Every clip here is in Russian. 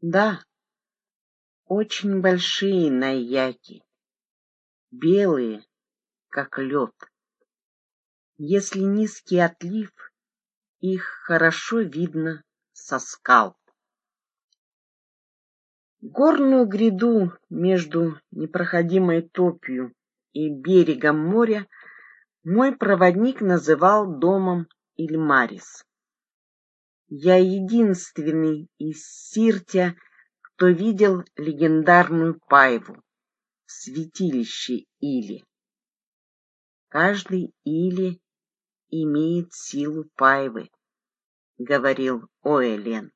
Да, очень большие наяки, белые, как лед. Если низкий отлив, их хорошо видно со скал. Горную гряду между непроходимой топью и берегом моря мой проводник называл домом Ильмарис. Я единственный из Сиртя, кто видел легендарную Пайву, святилище Или. Каждый Или имеет силу Пайвы, говорил Оэлен.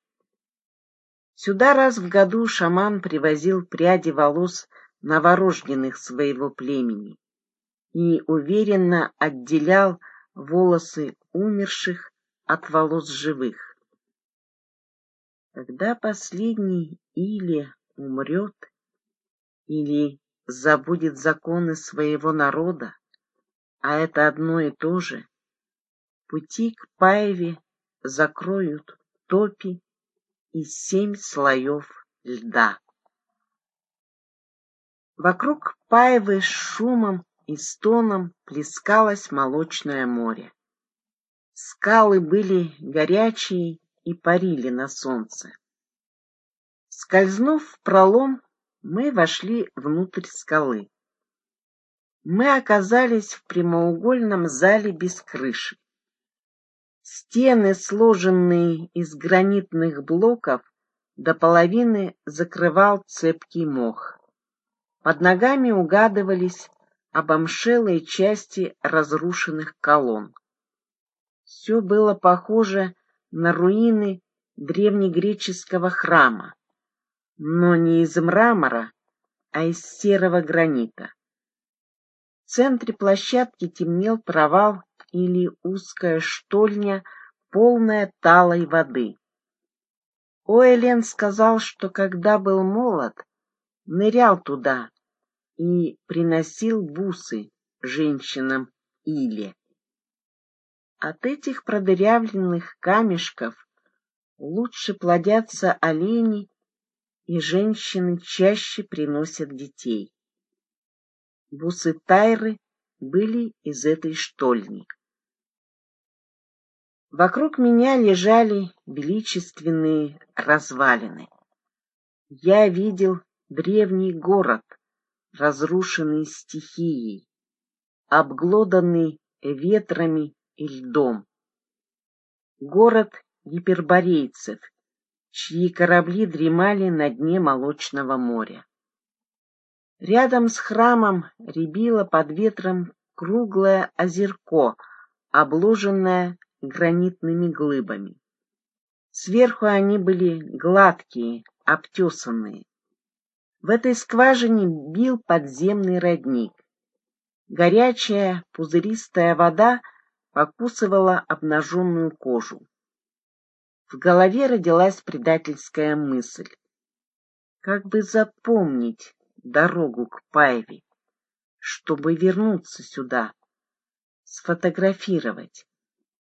Сюда раз в году шаман привозил пряди волос новорожденных своего племени и уверенно отделял волосы умерших от волос живых. Когда последний или умрет, или забудет законы своего народа, а это одно и то же, пути к Паеве закроют топи и семь слоев льда. Вокруг Паевы с шумом и стоном плескалось молочное море. Скалы были горячие и парили на солнце. Скользнув в пролом, мы вошли внутрь скалы. Мы оказались в прямоугольном зале без крыши. Стены, сложенные из гранитных блоков, до половины закрывал цепкий мох. Под ногами угадывались обомшелые части разрушенных колонн. Все было похоже на руины древнегреческого храма, но не из мрамора, а из серого гранита. В центре площадки темнел провал или узкая штольня, полная талой воды. Оэлен сказал, что когда был молод, нырял туда и приносил бусы женщинам Иле. От этих продырявленных камешков лучше плодятся олени, и женщины чаще приносят детей. Бусы Тайры были из этой штольни. Вокруг меня лежали величественные развалины. Я видел древний город, разрушенный стихией, обглоданный ветрами и льдом. Город гиперборейцев, чьи корабли дремали на дне молочного моря. Рядом с храмом рябило под ветром круглое озерко, обложенное гранитными глыбами. Сверху они были гладкие, обтесанные. В этой скважине бил подземный родник. Горячая пузыристая вода покусывала обнаженную кожу. В голове родилась предательская мысль. Как бы запомнить дорогу к Паеве, чтобы вернуться сюда, сфотографировать,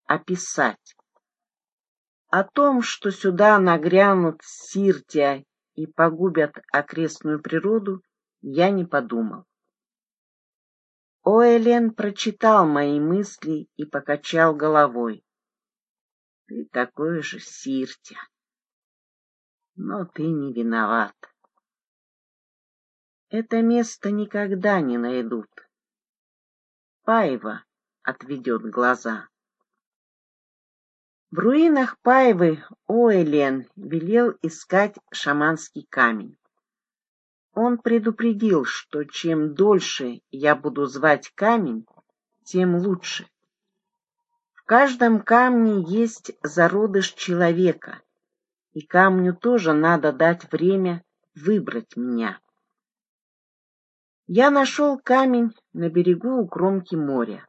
описать. О том, что сюда нагрянут Сиртия и погубят окрестную природу, я не подумал. Оэлен прочитал мои мысли и покачал головой. Ты такой же Сиртя, но ты не виноват. Это место никогда не найдут. Паева отведет глаза. В руинах Паевы Оэлен велел искать шаманский камень. Он предупредил, что чем дольше я буду звать камень, тем лучше. В каждом камне есть зародыш человека, и камню тоже надо дать время выбрать меня. Я нашел камень на берегу у кромки моря.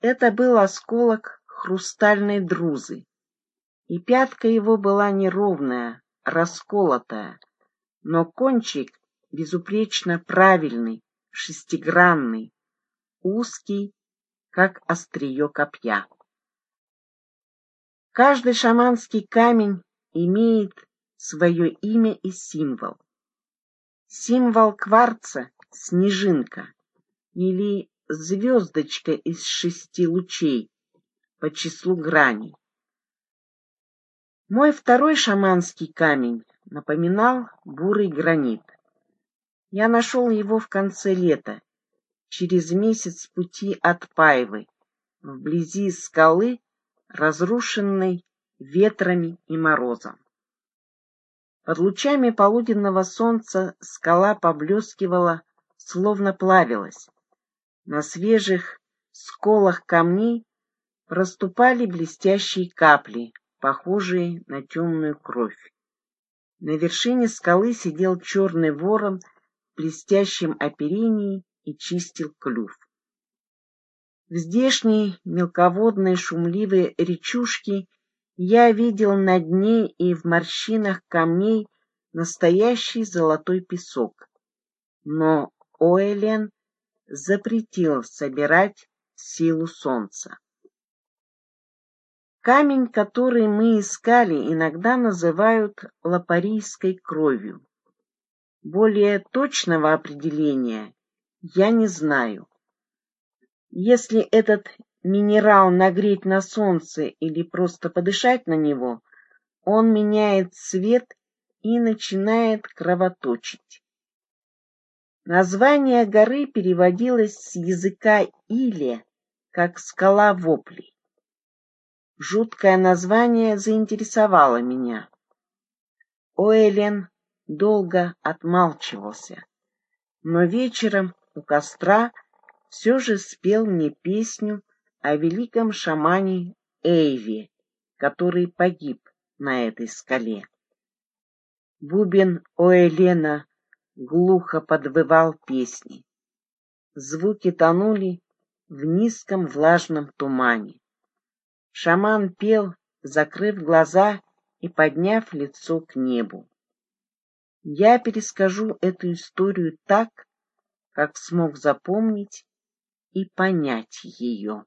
Это был осколок хрустальной друзы, и пятка его была неровная, расколотая, но кончик безупречно правильный, шестигранный, узкий, как острие копья. Каждый шаманский камень имеет свое имя и символ. Символ кварца — снежинка или звездочка из шести лучей по числу граней. Мой второй шаманский камень напоминал бурый гранит. Я нашел его в конце лета, через месяц пути от Пайвы, вблизи скалы, разрушенной ветрами и морозом. Под лучами полуденного солнца скала поблескивала, словно плавилась. На свежих сколах камней проступали блестящие капли, похожие на темную кровь. На вершине скалы сидел черный ворон в блестящем оперении и чистил клюв. В здешней мелководной шумливой речушке я видел на дне и в морщинах камней настоящий золотой песок. Но Оэлен запретил собирать силу солнца. Камень, который мы искали, иногда называют лапарийской кровью. Более точного определения я не знаю. Если этот минерал нагреть на солнце или просто подышать на него, он меняет цвет и начинает кровоточить. Название горы переводилось с языка Иле как «скала воплей». Жуткое название заинтересовало меня. Оэлен долго отмалчивался, но вечером у костра все же спел мне песню о великом шамане Эйве, который погиб на этой скале. Бубен Оэлена глухо подвывал песни. Звуки тонули в низком влажном тумане. Шаман пел, закрыв глаза и подняв лицо к небу. Я перескажу эту историю так, как смог запомнить и понять ее.